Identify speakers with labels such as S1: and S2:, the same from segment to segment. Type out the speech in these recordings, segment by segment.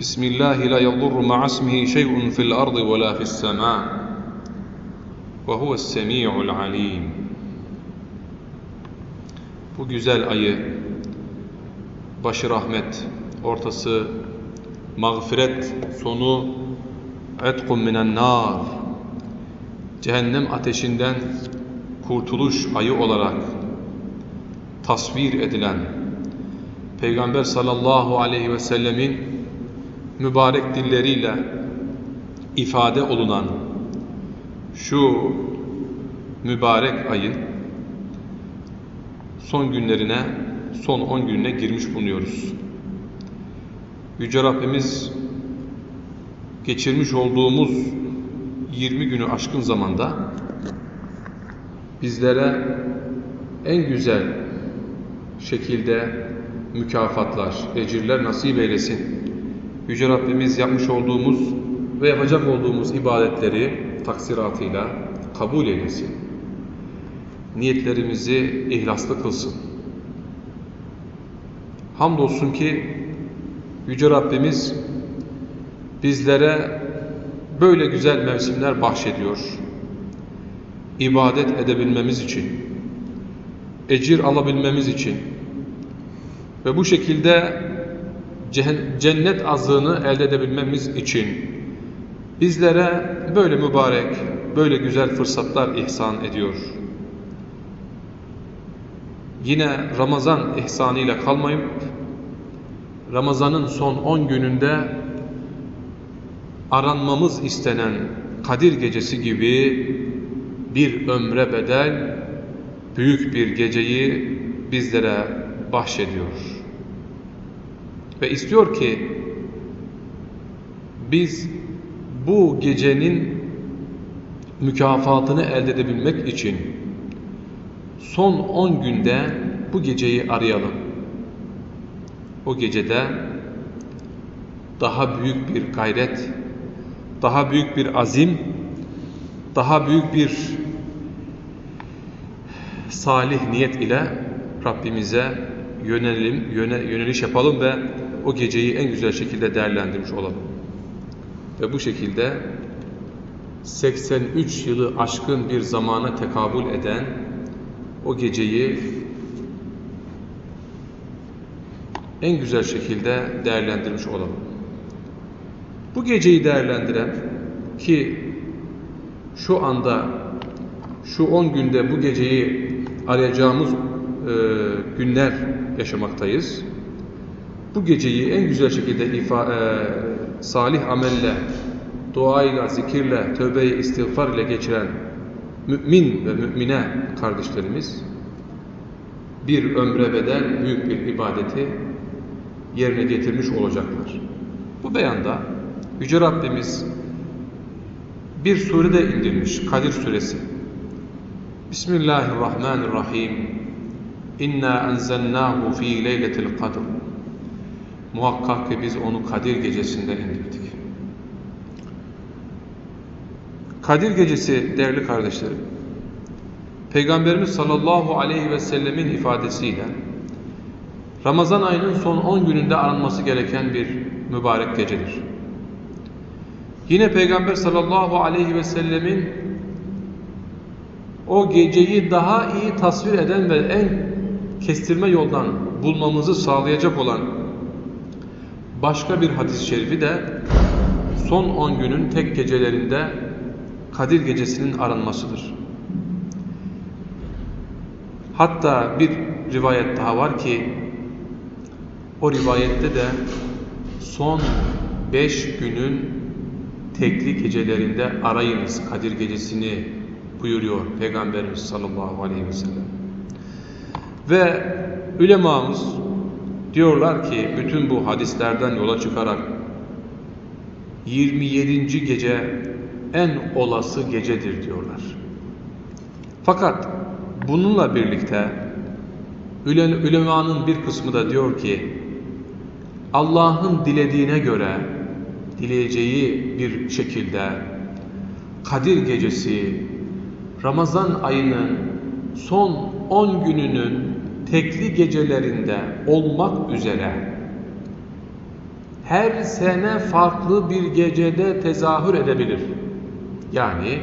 S1: بسم الله لا يضر مع اسمه شيء في الأرض ولا في السماء وهو السميع العليم Bu güzel ayı başı rahmet, ortası mağfiret, sonu etkum minen nar cehennem ateşinden kurtuluş ayı olarak tasvir edilen Peygamber sallallahu aleyhi ve sellemin mübarek dilleriyle ifade olunan şu mübarek ayın son günlerine, son 10 gününe girmiş bulunuyoruz. Yüce Rabbimiz geçirmiş olduğumuz 20 günü aşkın zamanda bizlere en güzel şekilde mükafatlar, ecirler nasip eylesin. Yüce Rabbimiz yapmış olduğumuz ve yapacak olduğumuz ibadetleri taksiratıyla kabul eylesin. Niyetlerimizi ihlaslı kılsın. Hamdolsun ki Yüce Rabbimiz bizlere böyle güzel mevsimler bahşediyor. İbadet edebilmemiz için, ecir alabilmemiz için ve bu şekilde cennet azığını elde edebilmemiz için bizlere böyle mübarek, böyle güzel fırsatlar ihsan ediyor. Yine Ramazan ihsanıyla kalmayıp Ramazan'ın son 10 gününde aranmamız istenen Kadir gecesi gibi bir ömre bedel büyük bir geceyi bizlere bahşediyor. Ve istiyor ki biz bu gecenin mükafatını elde edebilmek için son 10 günde bu geceyi arayalım. O gecede daha büyük bir gayret, daha büyük bir azim, daha büyük bir salih niyet ile Rabbimize yönelim, yöne, yöneliş yapalım ve o geceyi en güzel şekilde değerlendirmiş olalım. Ve bu şekilde 83 yılı aşkın bir zamana tekabül eden o geceyi en güzel şekilde değerlendirmiş olalım. Bu geceyi değerlendiren ki şu anda şu 10 günde bu geceyi arayacağımız e, günler yaşamaktayız. Bu geceyi en güzel şekilde ifa, e, salih amelle, duayla, zikirle, tövbe istiğfar ile geçiren mümin ve mümine kardeşlerimiz bir ömre bedel büyük bir ibadeti yerine getirmiş olacaklar. Bu beyanda Yüce Rabbimiz bir sure de indirmiş, Kadir suresi. Bismillahirrahmanirrahim. İnna enzelnahu fi leyletil kadr. Muhakkak ki biz onu Kadir gecesinde indirdik. Kadir gecesi değerli kardeşlerim, Peygamberimiz sallallahu aleyhi ve sellemin ifadesiyle Ramazan ayının son 10 gününde aranması gereken bir mübarek gecedir. Yine Peygamber sallallahu aleyhi ve sellemin o geceyi daha iyi tasvir eden ve en kestirme yoldan bulmamızı sağlayacak olan başka bir hadis-i şerifi de son 10 günün tek gecelerinde Kadir gecesinin aranmasıdır. Hatta bir rivayet daha var ki o rivayette de son 5 günün tekli gecelerinde arayınız Kadir gecesini buyuruyor Peygamberimiz sallallahu aleyhi ve sellem. Ve ulemamız diyorlar ki bütün bu hadislerden yola çıkarak 27. gece en olası gecedir diyorlar. Fakat bununla birlikte ülemanın bir kısmı da diyor ki Allah'ın dilediğine göre dileyeceği bir şekilde Kadir gecesi Ramazan ayının son 10 gününün tekli gecelerinde olmak üzere her sene farklı bir gecede tezahür edebilir. Yani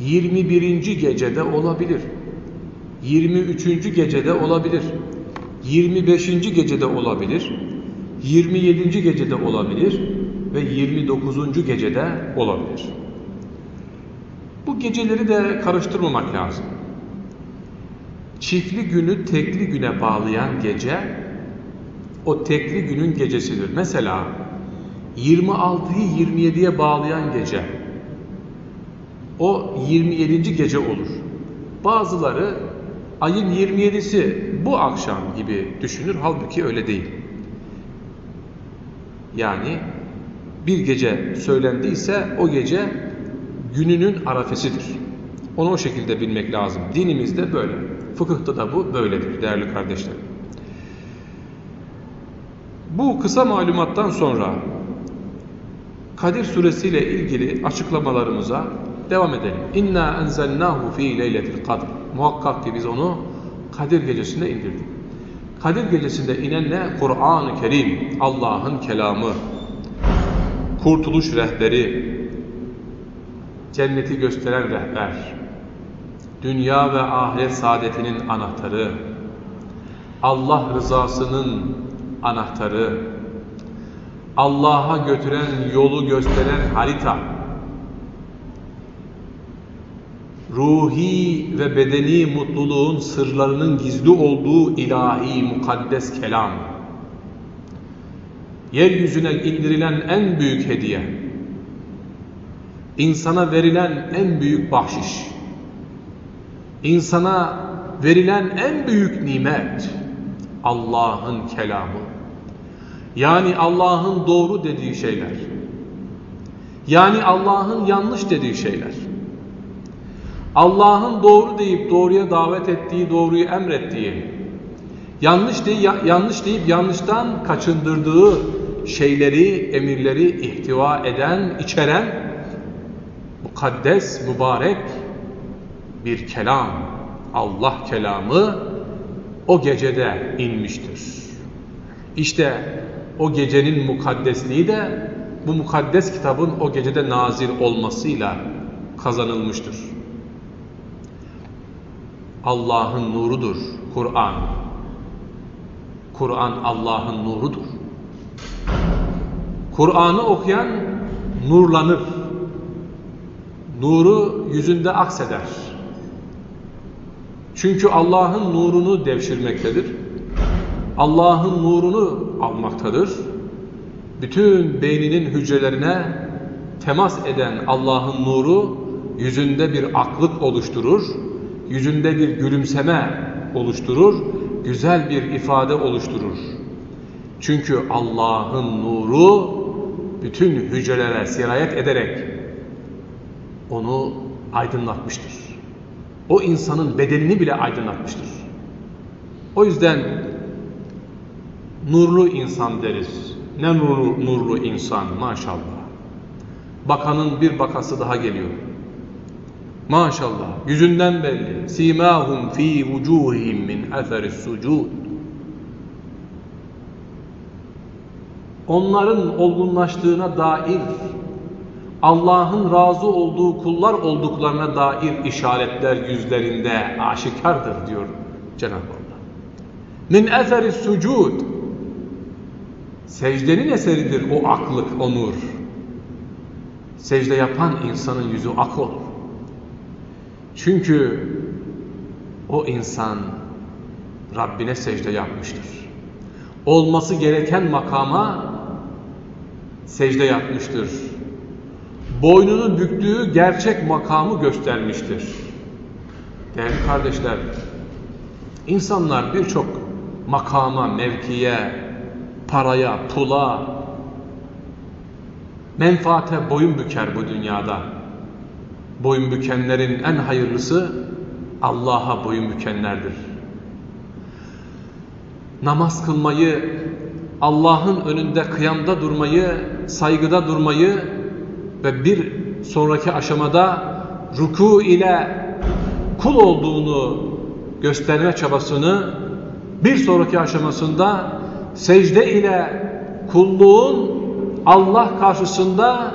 S1: 21. gecede olabilir. 23. gecede olabilir. 25. gecede olabilir. 27. gecede olabilir ve 29. gecede olabilir. Bu geceleri de karıştırmamak lazım. Çiftli günü tekli güne bağlayan gece o tekli günün gecesidir. Mesela 26'yı 27'ye bağlayan gece o 27. gece olur. Bazıları ayın 27'si bu akşam gibi düşünür. Halbuki öyle değil. Yani bir gece söylendiyse o gece gününün arafesidir. Onu o şekilde bilmek lazım. Dinimizde böyle. Fıkıhta da bu böyledir değerli kardeşlerim. Bu kısa malumattan sonra Kadir suresiyle ilgili açıklamalarımıza devam edelim. İnna enzelnahu fi leyletil kadr. Muhakkak ki biz onu Kadir gecesinde indirdik. Kadir gecesinde inen ne? Kur'an-ı Kerim, Allah'ın kelamı, kurtuluş rehberi, cenneti gösteren rehber, dünya ve ahiret saadetinin anahtarı, Allah rızasının anahtarı, Allah'a götüren yolu gösteren harita, ruhi ve bedeni mutluluğun sırlarının gizli olduğu ilahi mukaddes kelam, yeryüzüne indirilen en büyük hediye, insana verilen en büyük bahşiş, insana verilen en büyük nimet, Allah'ın kelamı. Yani Allah'ın doğru dediği şeyler. Yani Allah'ın yanlış dediği şeyler. Allah'ın doğru deyip doğruya davet ettiği, doğruyu emrettiği, yanlış deyip, yanlış deyip yanlıştan kaçındırdığı şeyleri, emirleri ihtiva eden, içeren mukaddes, mübarek bir kelam, Allah kelamı o gecede inmiştir. İşte o gecenin mukaddesliği de bu mukaddes kitabın o gecede nazil olmasıyla kazanılmıştır. Allah'ın nurudur Kur'an. Kur'an Allah'ın nurudur. Kur'an'ı okuyan nurlanır. Nuru yüzünde akseder. Çünkü Allah'ın nurunu devşirmektedir. Allah'ın nurunu almaktadır. Bütün beyninin hücrelerine temas eden Allah'ın nuru yüzünde bir aklık oluşturur, yüzünde bir gülümseme oluşturur, güzel bir ifade oluşturur. Çünkü Allah'ın nuru bütün hücrelere sirayet ederek onu aydınlatmıştır. O insanın bedenini bile aydınlatmıştır. O yüzden nurlu insan deriz. Ne nurlu, nurlu insan maşallah. Bakanın bir bakası daha geliyor. Maşallah yüzünden belli. Simahum fi vucuhihim min eferis sucud. Onların olgunlaştığına dair Allah'ın razı olduğu kullar olduklarına dair işaretler yüzlerinde aşikardır diyor Cenab-ı Allah. Min eferis sucud Secdenin eseridir o aklık, o nur. Secde yapan insanın yüzü ak olur. Çünkü o insan Rabbine secde yapmıştır. Olması gereken makama secde yapmıştır. Boynunu büktüğü gerçek makamı göstermiştir. Değerli kardeşler, insanlar birçok makama, mevkiye, paraya, pula, menfaate boyun büker bu dünyada. Boyun bükenlerin en hayırlısı Allah'a boyun bükenlerdir. Namaz kılmayı, Allah'ın önünde kıyamda durmayı, saygıda durmayı ve bir sonraki aşamada ruku ile kul olduğunu gösterme çabasını bir sonraki aşamasında secde ile kulluğun Allah karşısında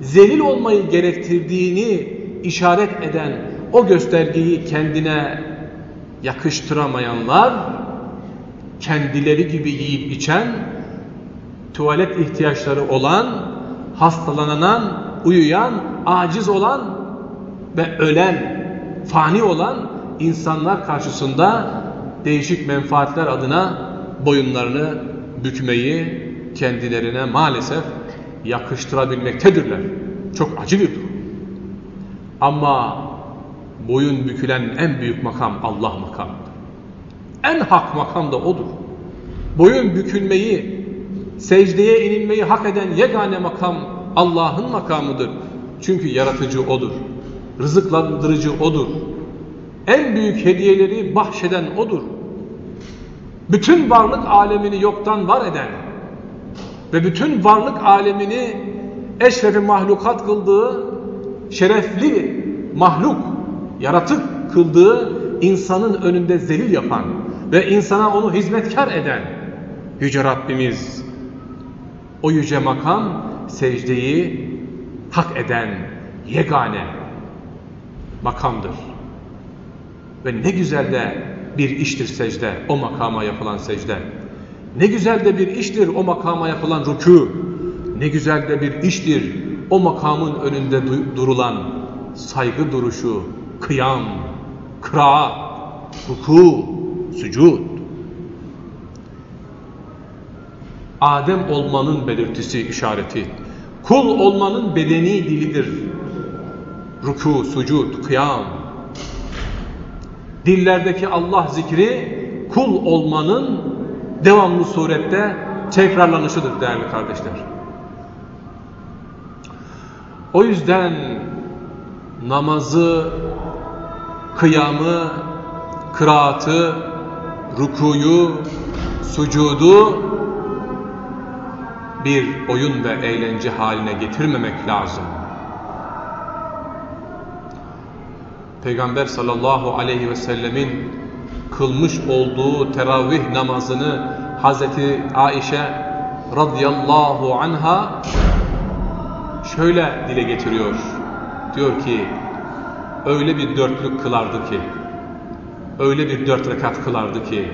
S1: zelil olmayı gerektirdiğini işaret eden o göstergeyi kendine yakıştıramayanlar kendileri gibi yiyip içen tuvalet ihtiyaçları olan hastalanan, uyuyan, aciz olan ve ölen, fani olan insanlar karşısında değişik menfaatler adına boyunlarını bükmeyi kendilerine maalesef yakıştırabilmektedirler. Çok acı bir durum. Ama boyun bükülen en büyük makam Allah makamıdır. En hak makam da odur. Boyun bükülmeyi, secdeye inilmeyi hak eden yegane makam Allah'ın makamıdır. Çünkü yaratıcı odur. Rızıklandırıcı odur. En büyük hediyeleri bahşeden odur. Bütün varlık alemini yoktan var eden ve bütün varlık alemini eşrefi mahlukat kıldığı şerefli mahluk, yaratık kıldığı insanın önünde zelil yapan ve insana onu hizmetkar eden Yüce Rabbimiz o yüce makam secdeyi hak eden yegane makamdır. Ve ne güzel de bir iştir secde, o makama yapılan secde. Ne güzel de bir iştir o makama yapılan rükû. Ne güzel de bir iştir o makamın önünde durulan saygı duruşu, kıyam, kıraat, ruku, sücud. Adem olmanın belirtisi, işareti. Kul olmanın bedeni dilidir. Ruku, sucud, kıyam. Dillerdeki Allah zikri kul olmanın devamlı surette tekrarlanışıdır değerli kardeşler. O yüzden namazı, kıyamı, kıraatı, rukuyu, sucudu bir oyun ve eğlence haline getirmemek lazım. Peygamber sallallahu aleyhi ve sellemin kılmış olduğu teravih namazını Hazreti Aişe radıyallahu anha şöyle dile getiriyor. Diyor ki öyle bir dörtlük kılardı ki öyle bir dört rekat kılardı ki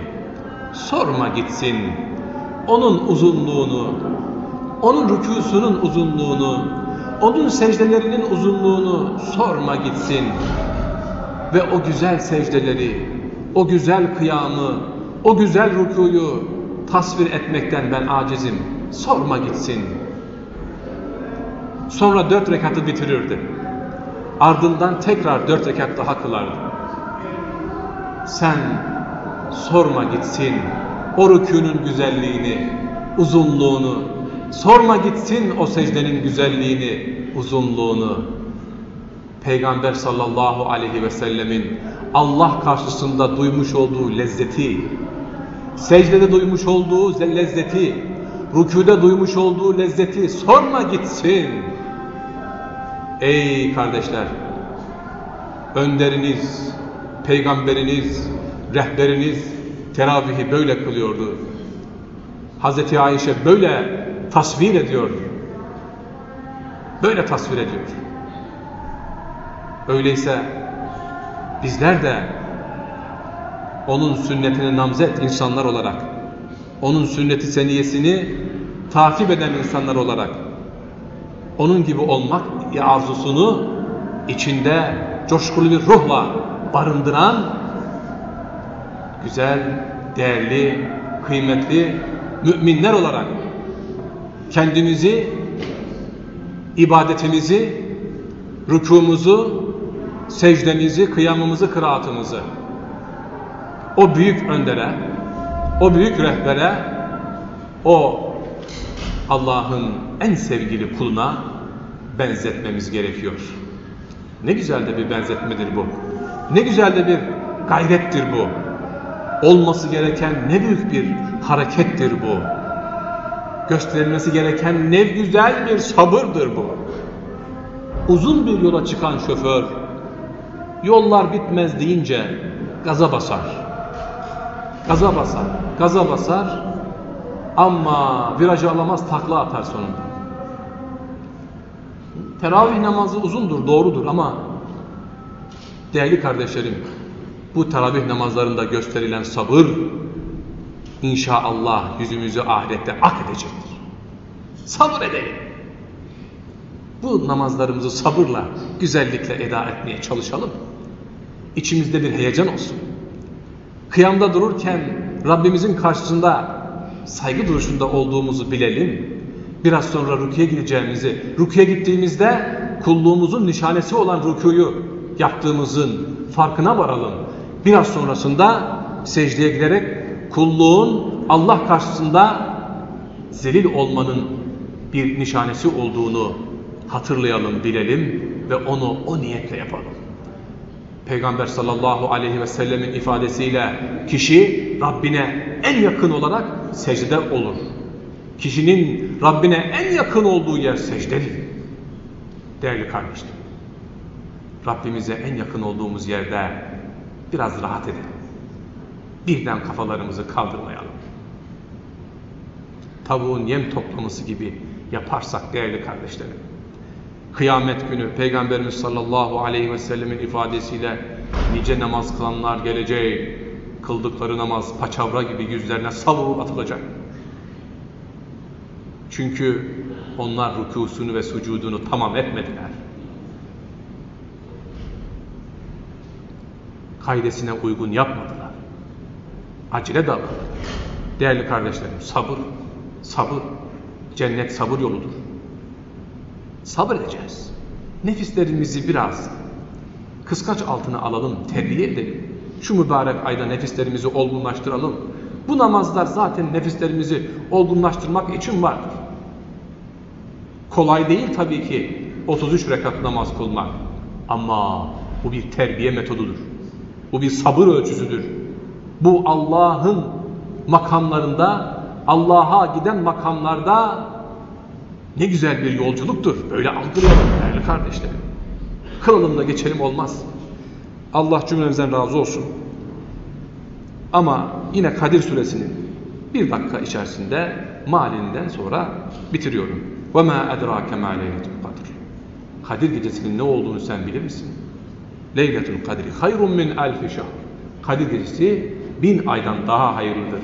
S1: sorma gitsin onun uzunluğunu onun rükusunun uzunluğunu onun secdelerinin uzunluğunu sorma gitsin. Ve o güzel secdeleri o güzel kıyamı o güzel rükuyu tasvir etmekten ben acizim. Sorma gitsin. Sonra dört rekatı bitirirdi. Ardından tekrar dört rekat daha kılardı. Sen sorma gitsin. O rükünün güzelliğini, uzunluğunu, sorma gitsin o secdenin güzelliğini, uzunluğunu. Peygamber sallallahu aleyhi ve sellemin Allah karşısında duymuş olduğu lezzeti, secdede duymuş olduğu lezzeti, rüküde duymuş olduğu lezzeti sorma gitsin. Ey kardeşler, önderiniz, peygamberiniz, rehberiniz teravihi böyle kılıyordu. Hazreti Ayşe böyle tasvir ediyor. Böyle tasvir ediyor. Öyleyse bizler de onun sünnetine namzet insanlar olarak, onun sünneti seniyesini takip eden insanlar olarak, onun gibi olmak arzusunu içinde coşkulu bir ruhla barındıran güzel, değerli, kıymetli müminler olarak kendimizi, ibadetimizi, rükumuzu, secdemizi, kıyamımızı, kıraatımızı o büyük öndere, o büyük rehbere, o Allah'ın en sevgili kuluna benzetmemiz gerekiyor. Ne güzel de bir benzetmedir bu. Ne güzel de bir gayrettir bu. Olması gereken ne büyük bir harekettir bu. Gösterilmesi gereken ne güzel bir sabırdır bu. Uzun bir yola çıkan şoför yollar bitmez deyince gaza basar. Gaza basar, gaza basar ama virajı alamaz takla atar sonunda. Teravih namazı uzundur, doğrudur ama değerli kardeşlerim bu teravih namazlarında gösterilen sabır inşallah yüzümüzü ahirette ak edecektir. Sabır edelim. Bu namazlarımızı sabırla, güzellikle eda etmeye çalışalım. İçimizde bir heyecan olsun. Kıyamda dururken Rabbimizin karşısında saygı duruşunda olduğumuzu bilelim. Biraz sonra rüküye gideceğimizi, rüküye gittiğimizde kulluğumuzun nişanesi olan rüküyü yaptığımızın farkına varalım. Biraz sonrasında secdeye giderek kulluğun Allah karşısında zelil olmanın bir nişanesi olduğunu hatırlayalım, bilelim ve onu o niyetle yapalım. Peygamber sallallahu aleyhi ve sellemin ifadesiyle kişi Rabbine en yakın olarak secde olur. Kişinin Rabbine en yakın olduğu yer secdedir. Değerli kardeşlerim, Rabbimize en yakın olduğumuz yerde biraz rahat edelim. Birden kafalarımızı kaldırmayalım. Tavuğun yem toplaması gibi yaparsak değerli kardeşlerim, kıyamet günü Peygamberimiz sallallahu aleyhi ve sellemin ifadesiyle nice namaz kılanlar gelecek, kıldıkları namaz paçavra gibi yüzlerine savurup atılacak. Çünkü onlar rükusunu ve sucudunu tamam etmediler. Kaydesine uygun yapmadılar. Acele davrandılar. Değerli kardeşlerim sabır, sabır, cennet sabır yoludur. Sabır edeceğiz. Nefislerimizi biraz kıskaç altına alalım, terbiye edelim. Şu mübarek ayda nefislerimizi olgunlaştıralım. Bu namazlar zaten nefislerimizi olgunlaştırmak için vardır. Kolay değil tabii ki 33 rekat namaz kılmak. Ama bu bir terbiye metodudur. Bu bir sabır ölçüsüdür. Bu Allah'ın makamlarında, Allah'a giden makamlarda ne güzel bir yolculuktur. Böyle algılayalım değerli kardeşlerim. Kılalım da geçelim olmaz. Allah cümlemizden razı olsun. Ama yine Kadir suresinin bir dakika içerisinde malinden sonra bitiriyorum. وَمَا اَدْرَاكَ مَا لَيْلَةُ الْقَدْرِ Kadir gecesinin ne olduğunu sen bilir misin? Leyletül Kadri hayrun min elfi şahr. Kadir gecesi bin aydan daha hayırlıdır.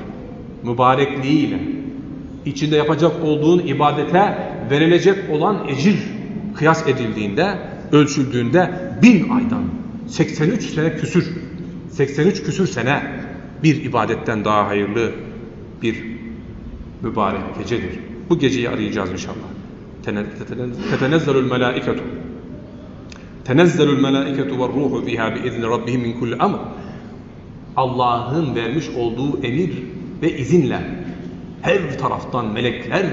S1: Mübarekliğiyle, içinde yapacak olduğun ibadete verilecek olan ecir kıyas edildiğinde, ölçüldüğünde bin aydan 83 sene küsür, 83 küsür sene bir ibadetten daha hayırlı bir mübarek gecedir. Bu geceyi arayacağız inşallah. Tetenezzelül melâiketu Tenezzelül melâiketu ve ruhu fiha biizni rabbihim min kulli amr. Allah'ın vermiş olduğu emir ve izinle her taraftan melekler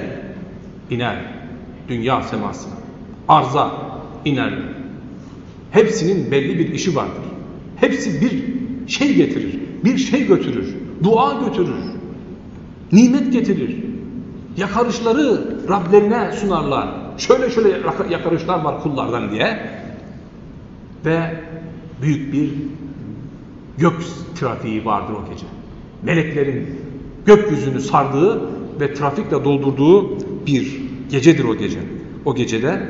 S1: iner dünya semasına. Arza iner. Hepsinin belli bir işi vardır. Hepsi bir şey getirir, bir şey götürür, dua götürür, nimet getirir. Yakarışları Rablerine sunarlar. Şöyle şöyle yakarışlar var kullardan diye. Ve büyük bir gök trafiği vardır o gece. Meleklerin gökyüzünü sardığı ve trafikle doldurduğu bir gecedir o gece. O gecede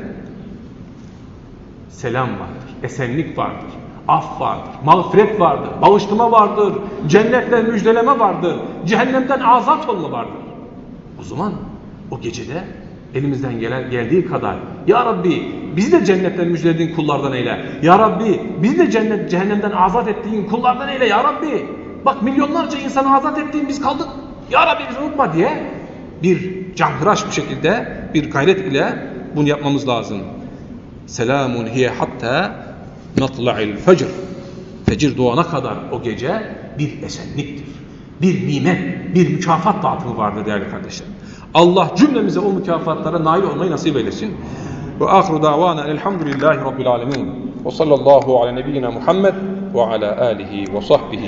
S1: selam vardır, esenlik vardır, af vardır, mağfiret vardır, bağışlama vardır, cennetle müjdeleme vardır, cehennemden azat olma vardır. O zaman o gecede elimizden gelen geldiği kadar Ya Rabbi bizi de cennetten müjdelediğin kullardan eyle. Ya Rabbi bizi de cennet cehennemden azat ettiğin kullardan eyle. Ya Rabbi bak milyonlarca insanı azat ettiğin biz kaldık. Ya Rabbi bizi unutma diye bir canhıraş bir şekilde bir gayret ile bunu yapmamız lazım. Selamun hiye hatta matla'il fecr. Fecir doğana kadar o gece bir esenliktir. Bir nimet, bir mükafat dağıtımı vardır değerli kardeşlerim. Allah cümlemize o mükafatlara nail olmayı nasip eylesin. وآخر دعوانا الحمد لله رب العالمين. وصلى الله على نبينا محمد وعلى آله وصحبه